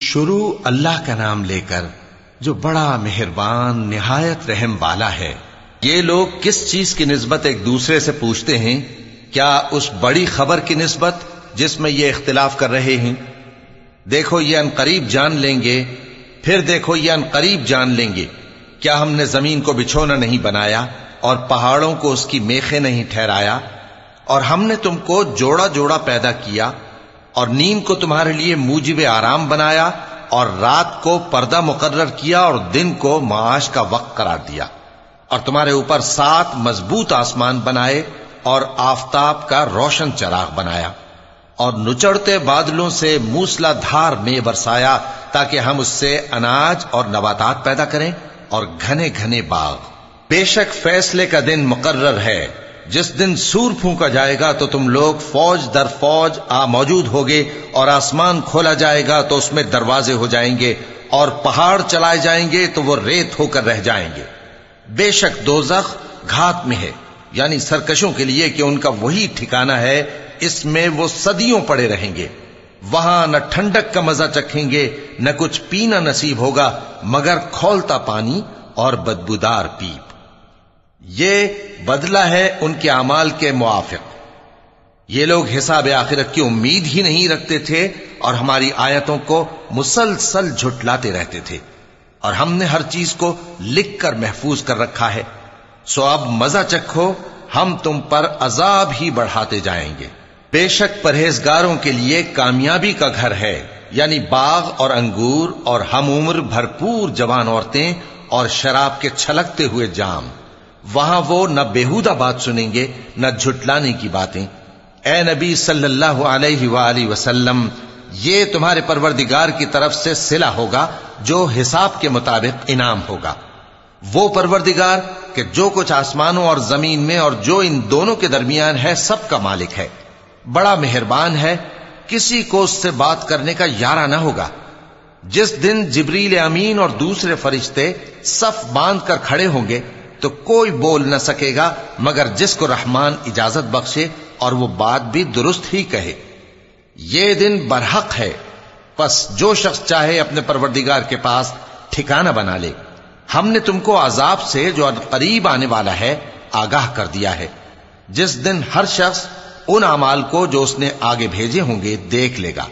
شروع اللہ کا نام لے کر جو بڑا مہربان، نہایت رحم والا ہے۔ یہ لوگ کس چیز کی نسبت ایک دوسرے سے پوچھتے ہیں؟ کیا اس بڑی خبر کی نسبت جس میں یہ اختلاف کر رہے ہیں؟ دیکھو یہ ان قریب جان لیں گے، پھر دیکھو یہ ان قریب جان لیں گے۔ کیا ہم نے زمین کو بچھونا نہیں بنایا اور پہاڑوں کو اس کی میخیں نہیں ٹھہرایا؟ اور ہم نے تم کو جوڑا جوڑا پیدا کیا اور نیند کو تمہارے لیے موجب آرام بنایا اور رات کو پردہ مقرر کیا اور دن کو معاش کا وقت قرار دیا اور تمہارے اوپر سات مضبوط آسمان بنائے اور آفتاب کا روشن چراغ بنایا اور نچڑتے بادلوں سے موسلا دھار میں برسایا تاکہ ہم اس سے اناج اور نباتات پیدا کریں اور گھنے گھنے باغ۔ بے شک فیصلے کا دن مقرر ہے۔ جس دن سور پھونکا جائے گا تو تم لوگ فوج در فوج آ موجود ہوگے اور آسمان کھولا جائے گا تو اس میں دروازے ہو جائیں گے اور پہاڑ چلائے جائیں گے تو وہ ریت ہو کر رہ جائیں گے۔ بے شک دوزخ گھات میں ہے یعنی سرکشوں کے لیے کہ ان کا وہی ٹھکانہ ہے، اس میں وہ صدیوں پڑے رہیں گے۔ وہاں نہ ٹھنڈک کا مزہ چکھیں گے، نہ کچھ پینا نصیب ہوگا، مگر کھولتا پانی اور بدبودار پیپ۔ یہ بدلہ ہے ان کے اعمال کے موافق۔ یہ لوگ حساب آخرت کی امید ہی نہیں رکھتے تھے اور ہماری آیتوں کو مسلسل جھٹلاتے رہتے تھے۔ اور ہم نے ہر چیز کو لکھ کر محفوظ کر رکھا ہے۔ سو اب مزہ چکھو، ہم تم پر عذاب ہی بڑھاتے جائیں گے۔ بے شک پرہیزگاروں کے لیے کامیابی کا گھر ہے یعنی باغ اور انگور اور ہم عمر بھرپور جوان عورتیں اور شراب کے چھلکتے ہوئے جام۔ وہاں وہ نہ بےحودہ بات سنیں گے، نہ جھٹلانے کی باتیں۔ اے نبی صلی اللہ علیہ وآلہ وسلم، یہ تمہارے پروردگار کی طرف سے سلا ہوگا، جو حساب کے مطابق انعام ہوگا۔ وہ پروردگار کہ جو کچھ آسمانوں اور زمین میں اور جو ان دونوں کے درمیان ہے، سب کا مالک ہے۔ بڑا مہربان ہے، کسی کو اس سے بات کرنے کا یارہ نہ ہوگا۔ جس دن جبریل امین اور دوسرے فرشتے صف باندھ کر کھڑے ہوں گے تو کوئی بول نہ سکے گا، مگر جس کو رحمان اجازت بخشے اور وہ بات بھی درست ہی کہے۔ یہ دن برحق ہے۔ پس جو شخص چاہے اپنے پروردگار کے پاس ٹھکانہ بنا لے۔ ہم نے تم کو عذاب سے جو قریب آنے والا ہے، آگاہ کر دیا ہے۔ جس دن ہر شخص ان اعمال کو جو اس نے آگے بھیجے ہوں گے دیکھ لے گا۔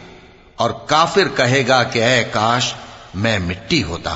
اور کافر کہے گا کہ، اے کاش، میں مٹی ہوتا۔